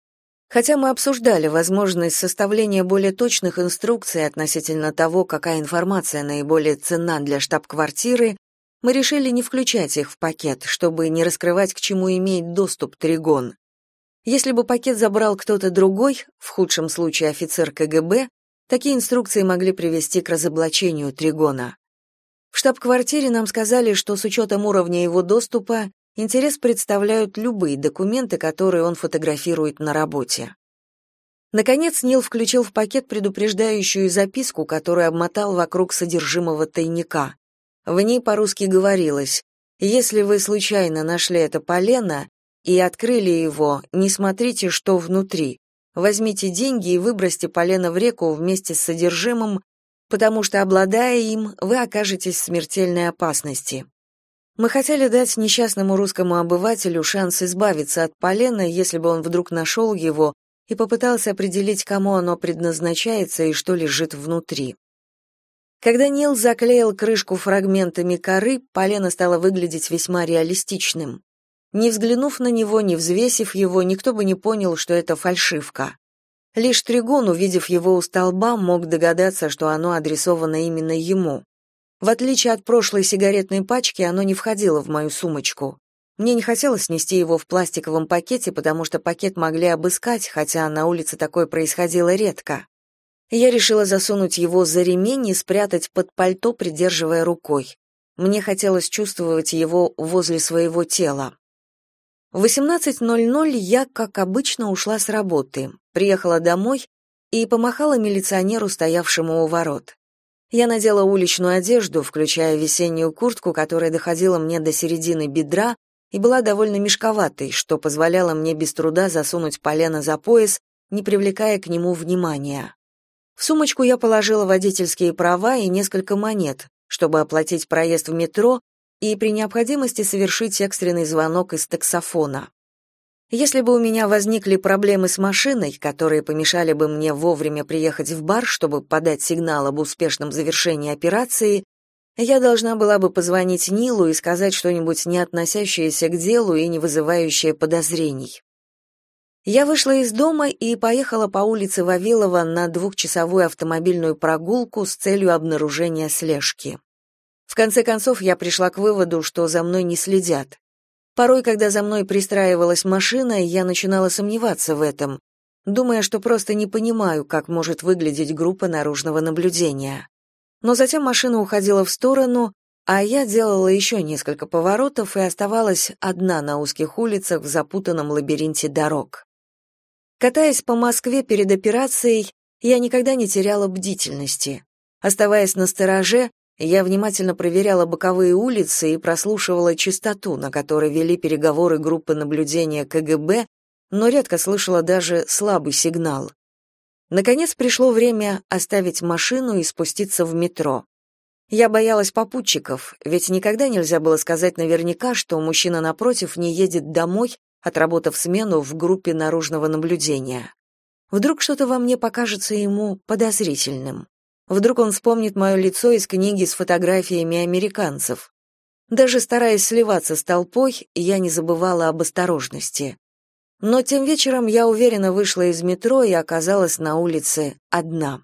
Хотя мы обсуждали возможность составления более точных инструкций относительно того, какая информация наиболее ценна для штаб-квартиры, мы решили не включать их в пакет, чтобы не раскрывать, к чему имеет доступ Тригон. Если бы пакет забрал кто-то другой, в худшем случае офицер КГБ, такие инструкции могли привести к разоблачению Тригона. В штаб-квартире нам сказали, что с учетом уровня его доступа интерес представляют любые документы, которые он фотографирует на работе. Наконец Нил включил в пакет предупреждающую записку, которую обмотал вокруг содержимого тайника. В ней по-русски говорилось «Если вы случайно нашли это полено, и открыли его, не смотрите, что внутри. Возьмите деньги и выбросьте полено в реку вместе с содержимым, потому что, обладая им, вы окажетесь в смертельной опасности. Мы хотели дать несчастному русскому обывателю шанс избавиться от полена, если бы он вдруг нашел его и попытался определить, кому оно предназначается и что лежит внутри. Когда Нил заклеил крышку фрагментами коры, полено стало выглядеть весьма реалистичным. Не взглянув на него, не взвесив его, никто бы не понял, что это фальшивка. Лишь Тригон, увидев его у столба, мог догадаться, что оно адресовано именно ему. В отличие от прошлой сигаретной пачки, оно не входило в мою сумочку. Мне не хотелось нести его в пластиковом пакете, потому что пакет могли обыскать, хотя на улице такое происходило редко. Я решила засунуть его за ремень и спрятать под пальто, придерживая рукой. Мне хотелось чувствовать его возле своего тела. В 18.00 я, как обычно, ушла с работы, приехала домой и помахала милиционеру, стоявшему у ворот. Я надела уличную одежду, включая весеннюю куртку, которая доходила мне до середины бедра и была довольно мешковатой, что позволяло мне без труда засунуть полено за пояс, не привлекая к нему внимания. В сумочку я положила водительские права и несколько монет, чтобы оплатить проезд в метро и при необходимости совершить экстренный звонок из таксофона. Если бы у меня возникли проблемы с машиной, которые помешали бы мне вовремя приехать в бар, чтобы подать сигнал об успешном завершении операции, я должна была бы позвонить Нилу и сказать что-нибудь не относящееся к делу и не вызывающее подозрений. Я вышла из дома и поехала по улице Вавилова на двухчасовую автомобильную прогулку с целью обнаружения слежки. В конце концов, я пришла к выводу, что за мной не следят. Порой, когда за мной пристраивалась машина, я начинала сомневаться в этом, думая, что просто не понимаю, как может выглядеть группа наружного наблюдения. Но затем машина уходила в сторону, а я делала еще несколько поворотов и оставалась одна на узких улицах в запутанном лабиринте дорог. Катаясь по Москве перед операцией, я никогда не теряла бдительности. Оставаясь на стороже, я внимательно проверяла боковые улицы и прослушивала частоту, на которой вели переговоры группы наблюдения КГБ, но редко слышала даже слабый сигнал. Наконец пришло время оставить машину и спуститься в метро. Я боялась попутчиков, ведь никогда нельзя было сказать наверняка, что мужчина напротив не едет домой, отработав смену в группе наружного наблюдения. Вдруг что-то во мне покажется ему подозрительным. Вдруг он вспомнит мое лицо из книги с фотографиями американцев. Даже стараясь сливаться с толпой, я не забывала об осторожности. Но тем вечером я уверенно вышла из метро и оказалась на улице одна.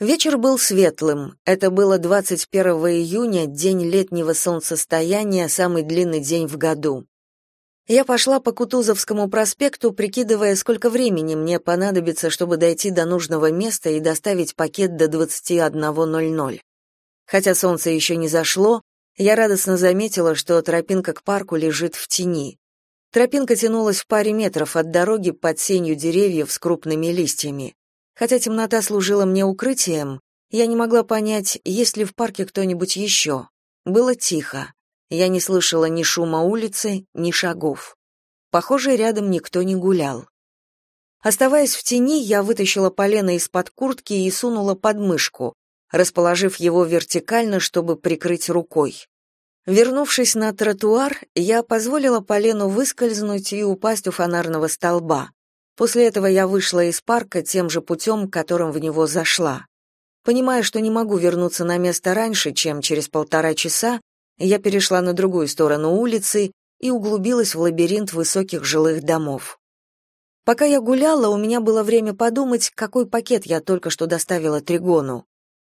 Вечер был светлым. Это было 21 июня, день летнего солнцестояния, самый длинный день в году. Я пошла по Кутузовскому проспекту, прикидывая, сколько времени мне понадобится, чтобы дойти до нужного места и доставить пакет до 21:00. Хотя солнце еще не зашло, я радостно заметила, что тропинка к парку лежит в тени. Тропинка тянулась в паре метров от дороги под сенью деревьев с крупными листьями. Хотя темнота служила мне укрытием, я не могла понять, есть ли в парке кто-нибудь еще. Было тихо. Я не слышала ни шума улицы, ни шагов. Похоже, рядом никто не гулял. Оставаясь в тени, я вытащила полено из-под куртки и сунула под мышку, расположив его вертикально, чтобы прикрыть рукой. Вернувшись на тротуар, я позволила полену выскользнуть и упасть у фонарного столба. После этого я вышла из парка тем же путем, которым в него зашла. Понимая, что не могу вернуться на место раньше, чем через полтора часа, я перешла на другую сторону улицы и углубилась в лабиринт высоких жилых домов. Пока я гуляла, у меня было время подумать, какой пакет я только что доставила Тригону.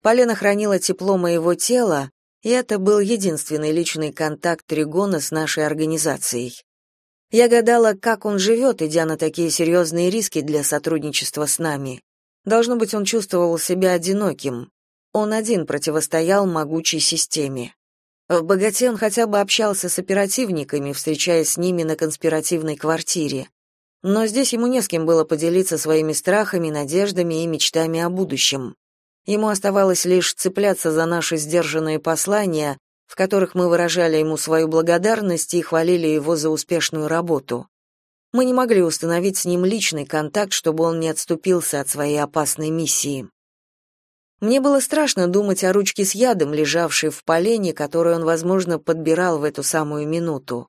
Полена хранила тепло моего тела, и это был единственный личный контакт Тригона с нашей организацией. Я гадала, как он живет, идя на такие серьезные риски для сотрудничества с нами. Должно быть, он чувствовал себя одиноким. Он один противостоял могучей системе. В богате он хотя бы общался с оперативниками, встречаясь с ними на конспиративной квартире. Но здесь ему не с кем было поделиться своими страхами, надеждами и мечтами о будущем. Ему оставалось лишь цепляться за наши сдержанные послания, в которых мы выражали ему свою благодарность и хвалили его за успешную работу. Мы не могли установить с ним личный контакт, чтобы он не отступился от своей опасной миссии. Мне было страшно думать о ручке с ядом, лежавшей в полене, которую он, возможно, подбирал в эту самую минуту.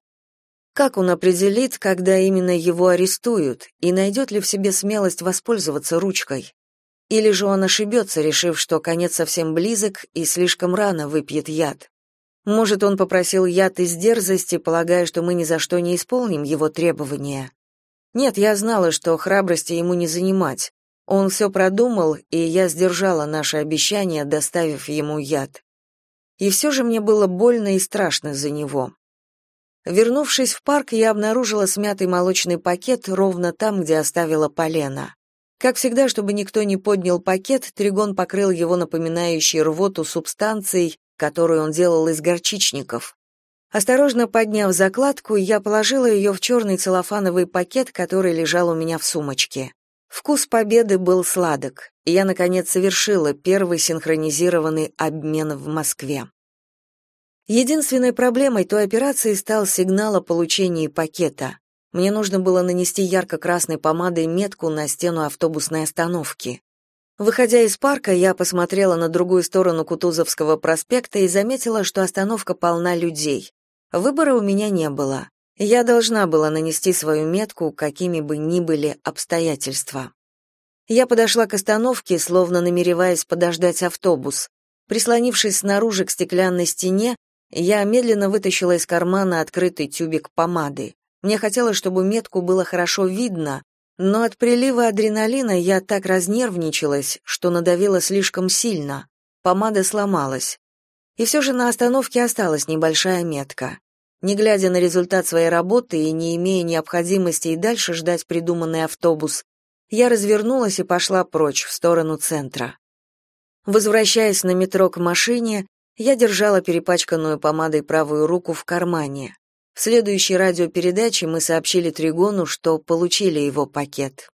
Как он определит, когда именно его арестуют, и найдет ли в себе смелость воспользоваться ручкой? Или же он ошибется, решив, что конец совсем близок и слишком рано выпьет яд? Может, он попросил яд из дерзости, полагая, что мы ни за что не исполним его требования. Нет, я знала, что храбрости ему не занимать. Он все продумал, и я сдержала наше обещание, доставив ему яд. И все же мне было больно и страшно за него. Вернувшись в парк, я обнаружила смятый молочный пакет ровно там, где оставила полено. Как всегда, чтобы никто не поднял пакет, Тригон покрыл его напоминающей рвоту субстанцией, которую он делал из горчичников. Осторожно подняв закладку, я положила ее в черный целлофановый пакет, который лежал у меня в сумочке. Вкус победы был сладок, и я, наконец, совершила первый синхронизированный обмен в Москве. Единственной проблемой той операции стал сигнал о получении пакета. Мне нужно было нанести ярко-красной помадой метку на стену автобусной остановки. Выходя из парка, я посмотрела на другую сторону Кутузовского проспекта и заметила, что остановка полна людей. Выбора у меня не было. Я должна была нанести свою метку, какими бы ни были обстоятельства. Я подошла к остановке, словно намереваясь подождать автобус. Прислонившись снаружи к стеклянной стене, я медленно вытащила из кармана открытый тюбик помады. Мне хотелось, чтобы метку было хорошо видно, но от прилива адреналина я так разнервничалась, что надавила слишком сильно. Помада сломалась. И все же на остановке осталась небольшая метка. Не глядя на результат своей работы и не имея необходимости и дальше ждать придуманный автобус, Я развернулась и пошла прочь, в сторону центра. Возвращаясь на метро к машине, я держала перепачканную помадой правую руку в кармане. В следующей радиопередаче мы сообщили Тригону, что получили его пакет.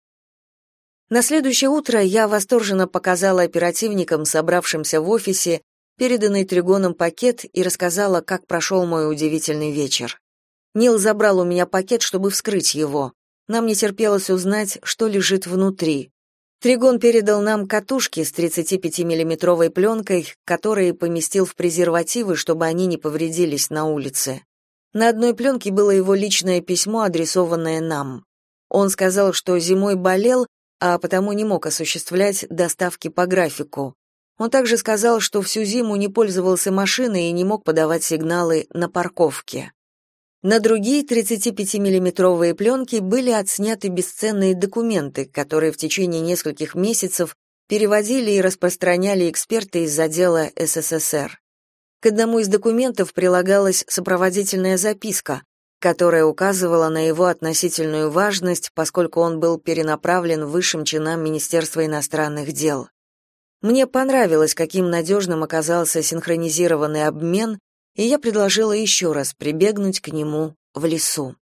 На следующее утро я восторженно показала оперативникам, собравшимся в офисе, переданный Тригоном пакет и рассказала, как прошел мой удивительный вечер. Нил забрал у меня пакет, чтобы вскрыть его. Нам не терпелось узнать, что лежит внутри. Тригон передал нам катушки с 35-миллиметровой пленкой, которые поместил в презервативы, чтобы они не повредились на улице. На одной пленке было его личное письмо, адресованное нам. Он сказал, что зимой болел, а потому не мог осуществлять доставки по графику. Он также сказал, что всю зиму не пользовался машиной и не мог подавать сигналы на парковке. На другие 35-миллиметровые пленки были отсняты бесценные документы, которые в течение нескольких месяцев переводили и распространяли эксперты из отдела СССР. К одному из документов прилагалась сопроводительная записка, которая указывала на его относительную важность, поскольку он был перенаправлен высшим чинам Министерства иностранных дел. Мне понравилось, каким надежным оказался синхронизированный обмен, и я предложила еще раз прибегнуть к нему в лесу.